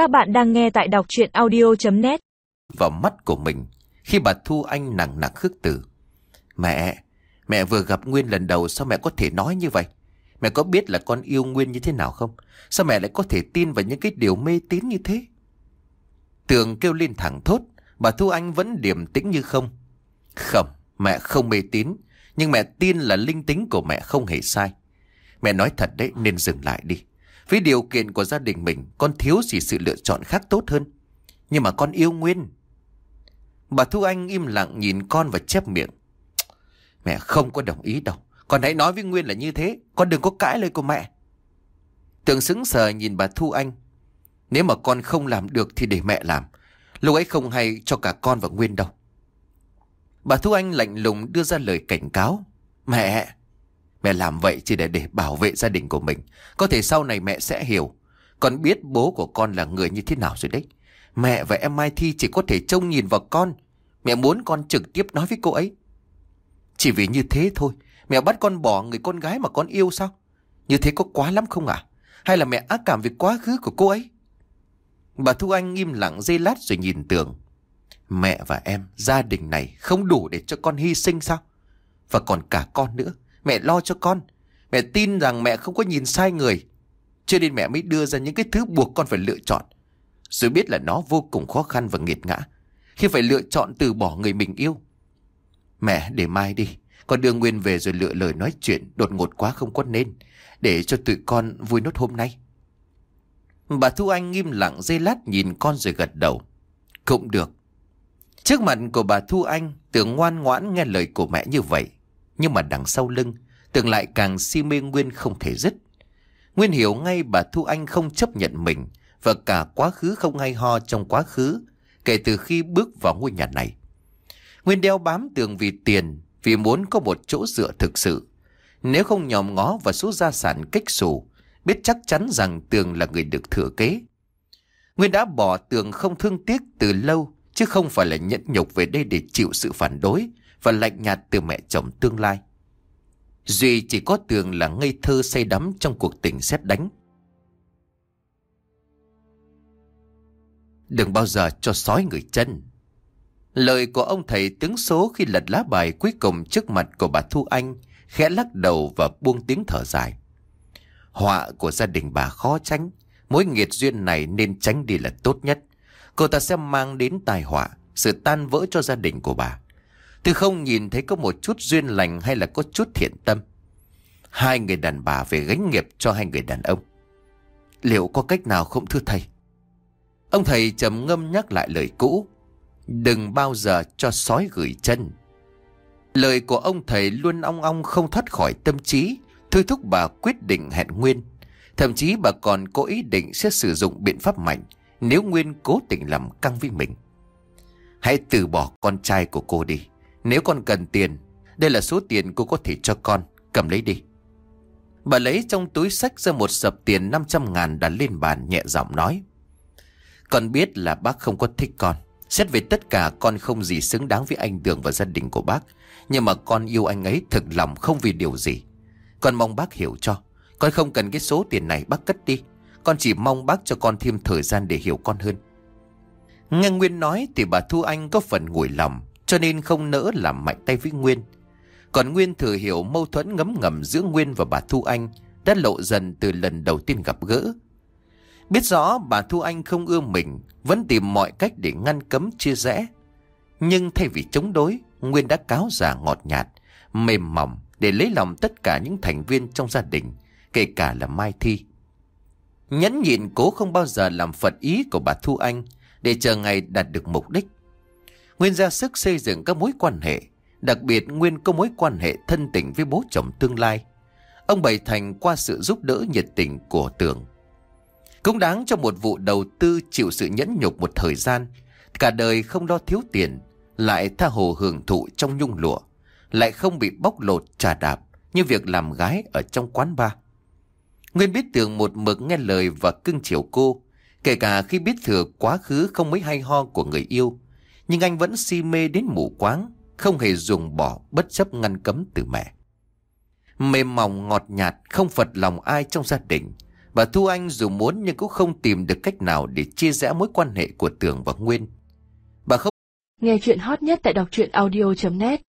Các bạn đang nghe tại đọc chuyện audio.net Vào mắt của mình, Khi bà Thu Anh nặng nặng khước từ. Mẹ Mẹ vừa gặp Nguyên lần đầu, Sao mẹ có thể nói như vậy? Mẹ có biết là con yêu Nguyên như thế nào không? Sao mẹ lại có thể tin vào những cái điều mê tín như thế? Tường kêu lên thẳng thốt, Bà Thu Anh vẫn điềm tĩnh như không. Không, Mẹ không mê tín, Nhưng mẹ tin là linh tính của mẹ không hề sai. Mẹ nói thật đấy, nên dừng lại đi. Với điều kiện của gia đình mình, Con thiếu gì sự lựa chọn khác tốt hơn. Nhưng mà con yêu Nguyên. Bà Thu Anh im lặng nhìn con và chép miệng. Mẹ không có đồng ý đâu. Con hãy nói với Nguyên là như thế. Con đừng có cãi lời của mẹ. Tường sững sờ nhìn bà Thu Anh. Nếu mà con không làm được thì để mẹ làm. Lúc ấy không hay cho cả con và Nguyên đâu. Bà Thu Anh lạnh lùng đưa ra lời cảnh cáo. Mẹ! Mẹ làm vậy chỉ để để bảo vệ gia đình của mình. Có thể sau này mẹ sẽ hiểu. Con biết bố của con là người như thế nào rồi đấy. Mẹ và em Mai Thi chỉ có thể trông nhìn vào con. Mẹ muốn con trực tiếp nói với cô ấy. Chỉ vì như thế thôi Mẹ bắt con bỏ người con gái mà con yêu sao? Như thế có quá lắm không ạ? Hay là mẹ ác cảm về quá khứ của cô ấy? Bà Thu Anh im lặng dây lát rồi nhìn tường. Mẹ và em, gia đình này không đủ để cho con hy sinh sao? Và còn cả con nữa, mẹ lo cho con. Mẹ tin rằng mẹ không có nhìn sai người. Cho nên mẹ mới đưa ra những cái thứ buộc con phải lựa chọn. Rồi biết là nó vô cùng khó khăn và nghiệt ngã. Khi phải lựa chọn từ bỏ người mình yêu. Mẹ, để mai đi. Con đưa Nguyên về rồi lựa lời nói chuyện đột ngột quá không có nên. Để cho tụi con vui nốt hôm nay. Bà Thu Anh nghiêm lặng dây lát nhìn con rồi gật đầu. Cũng được. Trước mặt của bà Thu Anh, tưởng ngoan ngoãn nghe lời của mẹ như vậy. Nhưng mà đằng sau lưng, tưởng lại càng si mê Nguyên không thể dứt. Nguyên hiểu ngay bà Thu Anh không chấp nhận mình và cả quá khứ không hay ho trong quá khứ kể từ khi bước vào ngôi nhà này. Nguyên đeo bám tường vì tiền, vì muốn có một chỗ dựa thực sự. Nếu không nhòm ngó vào số gia sản cách xù, biết chắc chắn rằng tường là người được thừa kế. Nguyên đã bỏ tường không thương tiếc từ lâu chứ không phải là nhẫn nhục về đây để chịu sự phản đối và lạnh nhạt từ mẹ chồng tương lai. Duy chỉ có tường là ngây thơ say đắm trong cuộc tình xét đánh. Đừng bao giờ cho sói người chân. Lời của ông thầy tướng số khi lật lá bài cuối cùng trước mặt của bà Thu Anh khẽ lắc đầu và buông tiếng thở dài. Họa của gia đình bà khó tránh, mối nghiệt duyên này nên tránh đi là tốt nhất. Cô ta sẽ mang đến tai họa, sự tan vỡ cho gia đình của bà. Tôi không nhìn thấy có một chút duyên lành hay là có chút thiện tâm. Hai người đàn bà về gánh nghiệp cho hai người đàn ông. Liệu có cách nào không thưa thầy? Ông thầy trầm ngâm nhắc lại lời cũ. Đừng bao giờ cho sói gửi chân. Lời của ông thầy luôn ong ong không thoát khỏi tâm trí, thôi thúc bà quyết định hẹn Nguyên. Thậm chí bà còn có ý định sẽ sử dụng biện pháp mạnh nếu Nguyên cố tình làm căng với mình. Hãy từ bỏ con trai của cô đi. Nếu con cần tiền, đây là số tiền cô có thể cho con, cầm lấy đi. Bà lấy trong túi sách ra một sập tiền 500 ngàn đặt lên bàn nhẹ giọng nói. Con biết là bác không có thích con. Xét về tất cả con không gì xứng đáng với anh Đường và gia đình của bác. Nhưng mà con yêu anh ấy thực lòng không vì điều gì. Con mong bác hiểu cho. Con không cần cái số tiền này bác cất đi. Con chỉ mong bác cho con thêm thời gian để hiểu con hơn. Nghe Nguyên nói thì bà Thu Anh có phần nguội lòng cho nên không nỡ làm mạnh tay với Nguyên. Còn Nguyên thừa hiểu mâu thuẫn ngấm ngầm giữa Nguyên và bà Thu Anh đã lộ dần từ lần đầu tiên gặp gỡ. Biết rõ bà Thu Anh không ưa mình, vẫn tìm mọi cách để ngăn cấm chia rẽ. Nhưng thay vì chống đối, Nguyên đã cáo giả ngọt nhạt, mềm mỏng để lấy lòng tất cả những thành viên trong gia đình, kể cả là Mai Thi. Nhẫn nhịn cố không bao giờ làm phật ý của bà Thu Anh để chờ ngày đạt được mục đích. Nguyên ra sức xây dựng các mối quan hệ, đặc biệt Nguyên có mối quan hệ thân tình với bố chồng tương lai. Ông bày thành qua sự giúp đỡ nhiệt tình của Tường. Cũng đáng cho một vụ đầu tư chịu sự nhẫn nhục một thời gian, cả đời không lo thiếu tiền, lại tha hồ hưởng thụ trong nhung lụa, lại không bị bóc lột trà đạp như việc làm gái ở trong quán bar. Nguyên biết Tường một mực nghe lời và cưng chiều cô, kể cả khi biết thừa quá khứ không mấy hay ho của người yêu. Nhưng anh vẫn si mê đến mù quáng, không hề dùng bỏ bất chấp ngăn cấm từ mẹ. Mềm mỏng ngọt nhạt, không phật lòng ai trong gia đình, Bà Thu Anh dù muốn nhưng cũng không tìm được cách nào để chia rẽ mối quan hệ của Tường và Nguyên. Bà không Nghe chuyện hot nhất tại đọc truyện audio.net